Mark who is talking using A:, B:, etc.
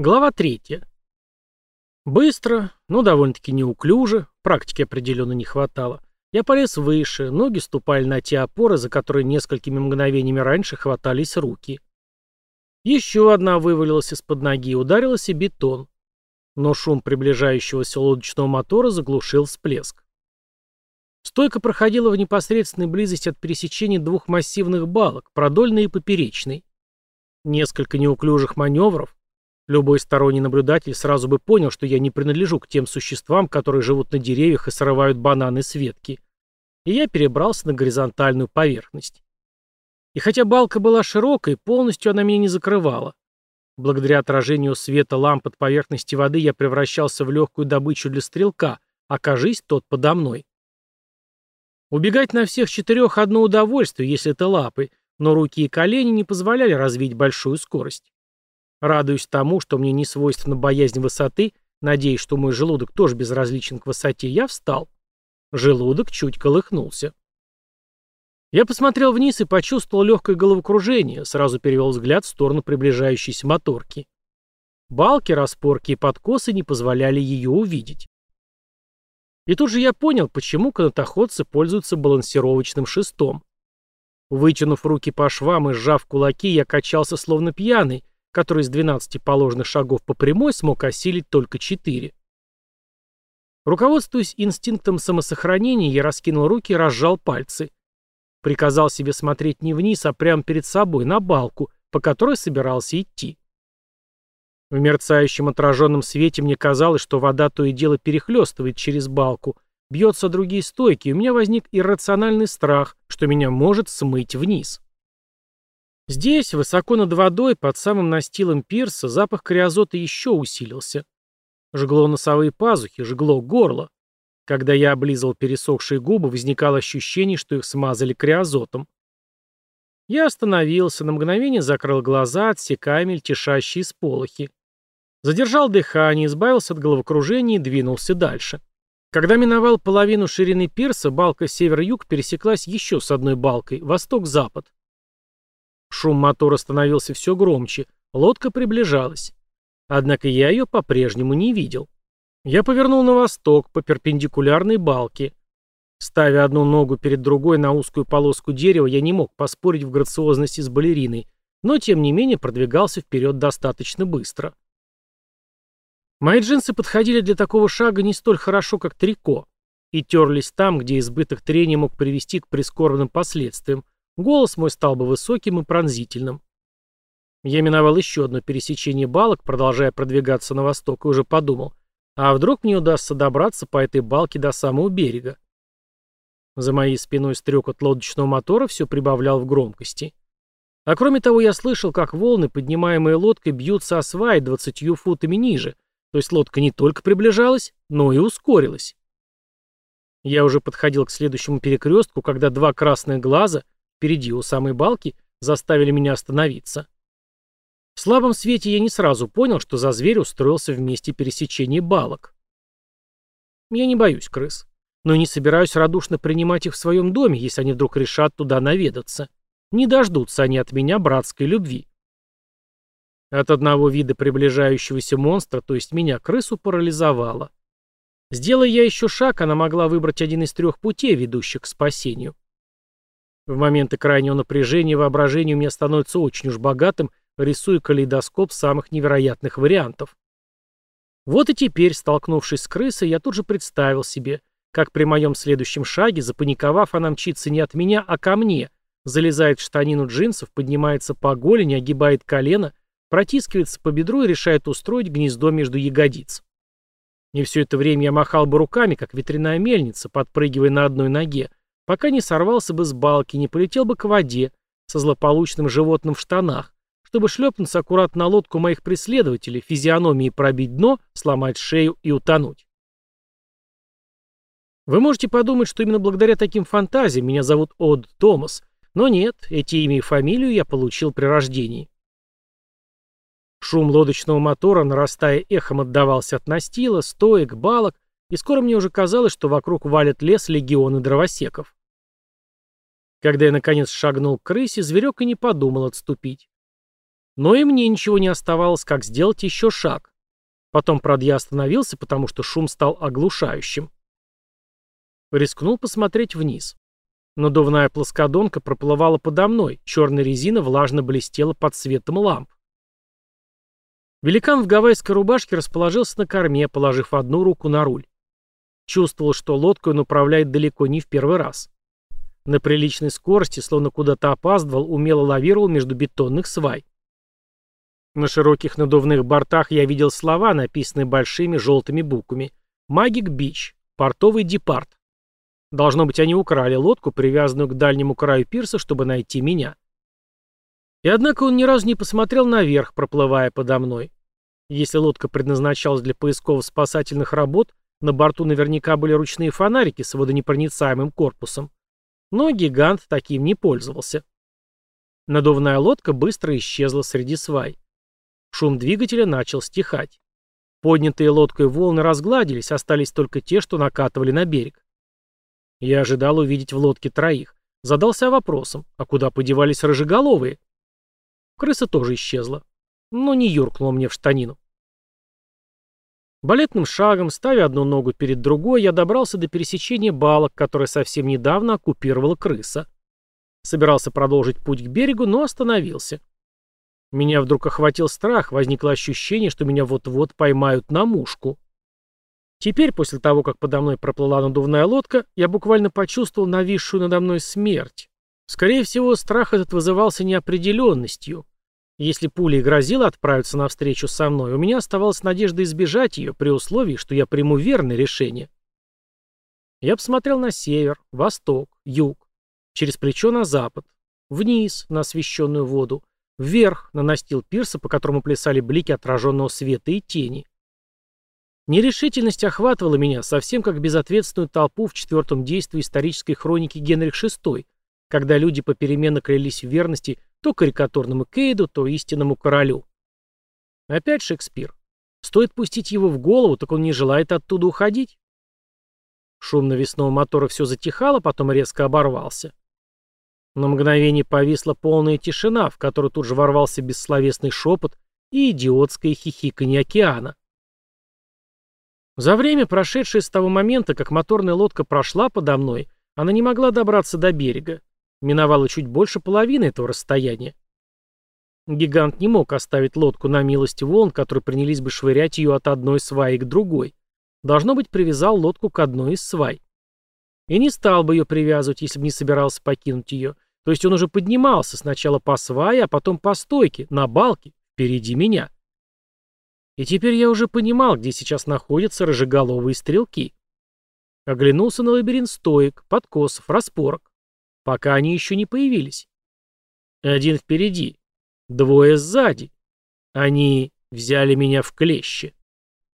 A: Глава третья. Быстро, но довольно-таки неуклюже, практики определенно не хватало. Я полез выше, ноги ступали на те опоры, за которые несколькими мгновениями раньше хватались руки. Еще одна вывалилась из-под ноги ударилась и бетон. Но шум приближающегося лодочного мотора заглушил всплеск. Стойка проходила в непосредственной близости от пересечения двух массивных балок, продольной и поперечной. Несколько неуклюжих маневров, Любой сторонний наблюдатель сразу бы понял, что я не принадлежу к тем существам, которые живут на деревьях и срывают бананы с ветки. И я перебрался на горизонтальную поверхность. И хотя балка была широкой, полностью она меня не закрывала. Благодаря отражению света ламп от поверхности воды я превращался в легкую добычу для стрелка, окажись тот подо мной. Убегать на всех четырех одно удовольствие, если это лапы, но руки и колени не позволяли развить большую скорость. Радуюсь тому, что мне не свойственна боязнь высоты, надеясь, что мой желудок тоже безразличен к высоте, я встал. Желудок чуть колыхнулся. Я посмотрел вниз и почувствовал легкое головокружение, сразу перевел взгляд в сторону приближающейся моторки. Балки, распорки и подкосы не позволяли ее увидеть. И тут же я понял, почему канатоходцы пользуются балансировочным шестом. Вытянув руки по швам и сжав кулаки, я качался словно пьяный, который из 12 положенных шагов по прямой смог осилить только 4. Руководствуясь инстинктом самосохранения, я раскинул руки и разжал пальцы. Приказал себе смотреть не вниз, а прямо перед собой, на балку, по которой собирался идти. В мерцающем отраженном свете мне казалось, что вода то и дело перехлестывает через балку, бьется другие стойки, и у меня возник иррациональный страх, что меня может смыть вниз. Здесь, высоко над водой, под самым настилом пирса, запах криозота еще усилился. Жгло носовые пазухи, жгло горло. Когда я облизывал пересохшие губы, возникало ощущение, что их смазали криозотом. Я остановился, на мгновение закрыл глаза, отсекая мельтешащие сполохи. Задержал дыхание, избавился от головокружения и двинулся дальше. Когда миновал половину ширины пирса, балка север-юг пересеклась еще с одной балкой, восток-запад. Шум мотора становился все громче, лодка приближалась. Однако я ее по-прежнему не видел. Я повернул на восток, по перпендикулярной балке. Ставя одну ногу перед другой на узкую полоску дерева, я не мог поспорить в грациозности с балериной, но тем не менее продвигался вперед достаточно быстро. Мои джинсы подходили для такого шага не столь хорошо, как трико, и терлись там, где избыток трения мог привести к прискорбным последствиям, Голос мой стал бы высоким и пронзительным. Я миновал еще одно пересечение балок, продолжая продвигаться на восток, и уже подумал, а вдруг мне удастся добраться по этой балке до самого берега. За моей спиной стрекот лодочного мотора все прибавлял в громкости. А кроме того, я слышал, как волны, поднимаемые лодкой, бьются о свай двадцатью футами ниже, то есть лодка не только приближалась, но и ускорилась. Я уже подходил к следующему перекрестку, когда два красных глаза — впереди у самой балки, заставили меня остановиться. В слабом свете я не сразу понял, что за зверь устроился в месте пересечения балок. Я не боюсь крыс, но не собираюсь радушно принимать их в своем доме, если они вдруг решат туда наведаться. Не дождутся они от меня братской любви. От одного вида приближающегося монстра, то есть меня, крысу парализовало. Сделая я еще шаг, она могла выбрать один из трех путей, ведущих к спасению. В моменты крайнего напряжения воображение у меня становится очень уж богатым, рисуя калейдоскоп самых невероятных вариантов. Вот и теперь, столкнувшись с крысой, я тут же представил себе, как при моем следующем шаге, запаниковав, она мчится не от меня, а ко мне, залезает в штанину джинсов, поднимается по голени, огибает колено, протискивается по бедру и решает устроить гнездо между ягодиц. И все это время я махал бы руками, как ветряная мельница, подпрыгивая на одной ноге, пока не сорвался бы с балки, не полетел бы к воде, со злополучным животным в штанах, чтобы шлепнуться аккуратно на лодку моих преследователей, физиономии пробить дно, сломать шею и утонуть. Вы можете подумать, что именно благодаря таким фантазиям меня зовут Од Томас, но нет, эти имя и фамилию я получил при рождении. Шум лодочного мотора, нарастая эхом, отдавался от настила, стоек, балок, и скоро мне уже казалось, что вокруг валят лес легионы дровосеков. Когда я наконец шагнул к крысе, зверек и не подумал отступить. Но и мне ничего не оставалось, как сделать еще шаг. Потом, правда, я остановился, потому что шум стал оглушающим. Рискнул посмотреть вниз. Надувная плоскодонка проплывала подо мной, черная резина влажно блестела под светом ламп. Великан в гавайской рубашке расположился на корме, положив одну руку на руль. Чувствовал, что лодкой он управляет далеко не в первый раз. На приличной скорости, словно куда-то опаздывал, умело лавировал между бетонных свай. На широких надувных бортах я видел слова, написанные большими желтыми буквами. «Магик Бич. Портовый департ». Должно быть, они украли лодку, привязанную к дальнему краю пирса, чтобы найти меня. И однако он ни разу не посмотрел наверх, проплывая подо мной. Если лодка предназначалась для поисково-спасательных работ, на борту наверняка были ручные фонарики с водонепроницаемым корпусом. Но гигант таким не пользовался. Надувная лодка быстро исчезла среди свай. Шум двигателя начал стихать. Поднятые лодкой волны разгладились, остались только те, что накатывали на берег. Я ожидал увидеть в лодке троих. Задался вопросом, а куда подевались рыжеголовые? Крыса тоже исчезла, но не юркнула мне в штанину. Балетным шагом, ставя одну ногу перед другой, я добрался до пересечения балок, которое совсем недавно оккупировала крыса. Собирался продолжить путь к берегу, но остановился. Меня вдруг охватил страх, возникло ощущение, что меня вот-вот поймают на мушку. Теперь, после того, как подо мной проплыла надувная лодка, я буквально почувствовал нависшую надо мной смерть. Скорее всего, страх этот вызывался неопределенностью. Если пуля грозила отправиться навстречу со мной, у меня оставалась надежда избежать ее при условии, что я приму верное решение. Я посмотрел на север, восток, юг, через плечо на запад, вниз, на освещенную воду, вверх, на настил пирса, по которому плясали блики отраженного света и тени. Нерешительность охватывала меня, совсем как безответственную толпу в четвертом действии исторической хроники Генрих VI, когда люди попеременно клялись в верности то карикатурному Кейду, то истинному королю. Опять Шекспир. Стоит пустить его в голову, так он не желает оттуда уходить. Шум навесного мотора все затихало, потом резко оборвался. На мгновение повисла полная тишина, в которую тут же ворвался бессловесный шепот и идиотское хихиканье океана. За время, прошедшее с того момента, как моторная лодка прошла подо мной, она не могла добраться до берега. Миновало чуть больше половины этого расстояния. Гигант не мог оставить лодку на милость волн, которые принялись бы швырять ее от одной сваи к другой. Должно быть, привязал лодку к одной из свай. И не стал бы ее привязывать, если бы не собирался покинуть ее. То есть он уже поднимался сначала по свае, а потом по стойке, на балке, впереди меня. И теперь я уже понимал, где сейчас находятся рыжеголовые стрелки. Оглянулся на лабиринт стоек, подкосов, распорок пока они еще не появились. Один впереди, двое сзади. Они взяли меня в клещи.